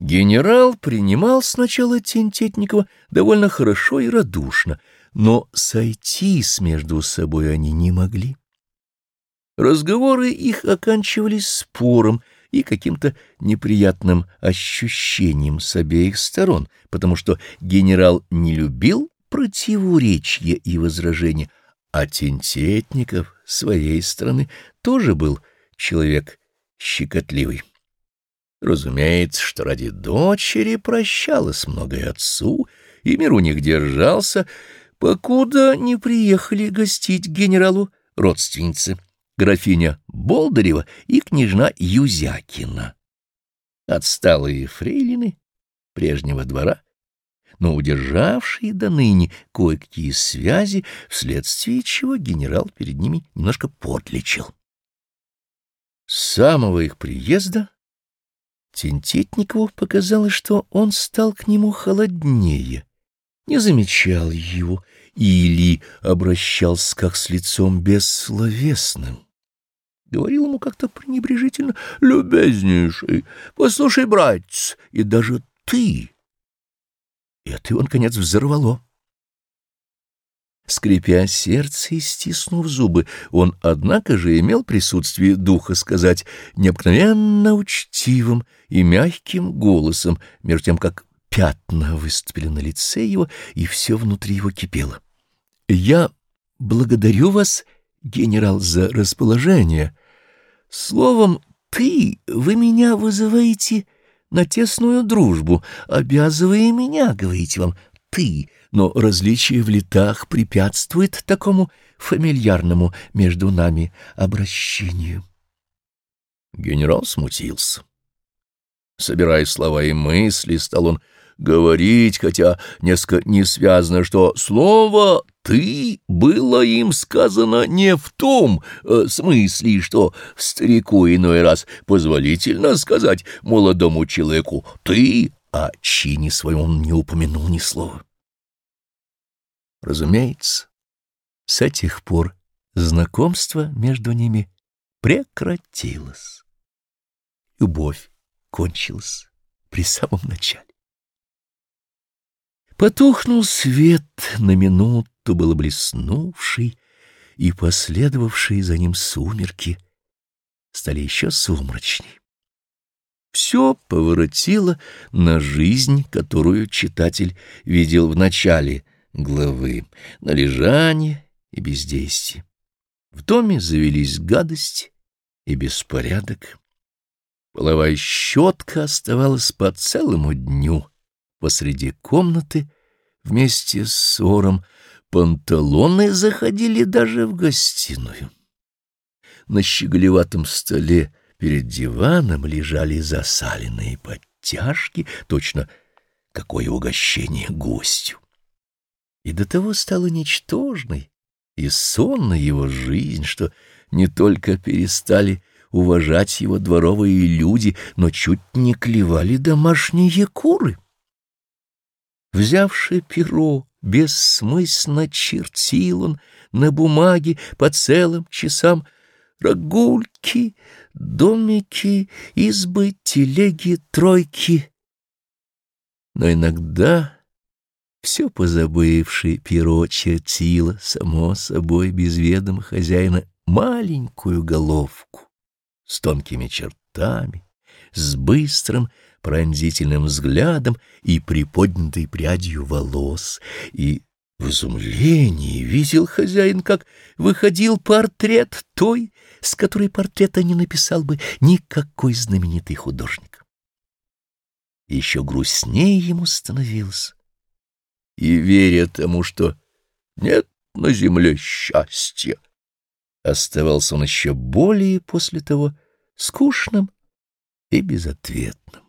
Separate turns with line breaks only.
Генерал принимал сначала Тентетникова довольно хорошо и радушно, но сойтись между собой они не могли. Разговоры их оканчивались спором и каким-то неприятным ощущением с обеих сторон, потому что генерал не любил противоречия и возражения, а Тентетников, своей стороны, тоже был человек щекотливый. Разумеется, что ради дочери прощалось многое отцу, и мир у них держался, покуда не приехали гостить генералу родственницы, графиня Болдырева и княжна Юзякина. Отсталые фрейлины прежнего двора, но удержавшие до ныне кое-какие связи, вследствие чего генерал перед ними немножко подлечил. С самого их приезда Тинтетникову показалось, что он стал к нему холоднее, не замечал его или обращался как с лицом бессловесным. Говорил ему как-то пренебрежительно «любезнейший, послушай, братец, и даже ты». Это его, наконец, взорвало. Скрипя сердце и стиснув зубы, он, однако же, имел присутствие духа сказать необыкновенно учтивым и мягким голосом, между тем, как пятна выступили на лице его, и все внутри его кипело. «Я благодарю вас, генерал, за расположение. Словом, ты, вы меня вызываете на тесную дружбу, обязывая меня, говорить вам, ты» но различие в летах препятствует такому фамильярному между нами обращению. Генерал смутился. Собирая слова и мысли, стал он говорить, хотя несколько не связано, что слово «ты» было им сказано не в том э, смысле, что старику иной раз позволительно сказать молодому человеку «ты», а чине своем не упомянул ни слова. Разумеется, с этих пор знакомство между ними прекратилось. Любовь кончилась при самом начале. Потухнул свет на минуту, было блеснувший, и последовавшие за ним сумерки стали еще сумрачней. Все поворотило на жизнь, которую читатель видел в начале — главы на лежание и бездействие. В доме завелись гадость и беспорядок. Половая щетка оставалась по целому дню посреди комнаты вместе с ссором. Панталоны заходили даже в гостиную. На щеголеватом столе перед диваном лежали засаленные подтяжки, точно какое угощение гостю и до того стала ничтожной и сонной его жизнь, что не только перестали уважать его дворовые люди, но чуть не клевали домашние куры. Взявши перо, бессмысленно чертил он на бумаге по целым часам рогульки, домики, избы, телеги, тройки. Но иногда все позабывший перо чертило, само собой, без ведома хозяина, маленькую головку с тонкими чертами, с быстрым пронзительным взглядом и приподнятой прядью волос, и в изумлении видел хозяин, как выходил портрет той, с которой портрета не написал бы никакой знаменитый художник. Еще грустнее ему становилось и веря тому, что нет на земле счастья, оставался он еще более после того скучным и безответным.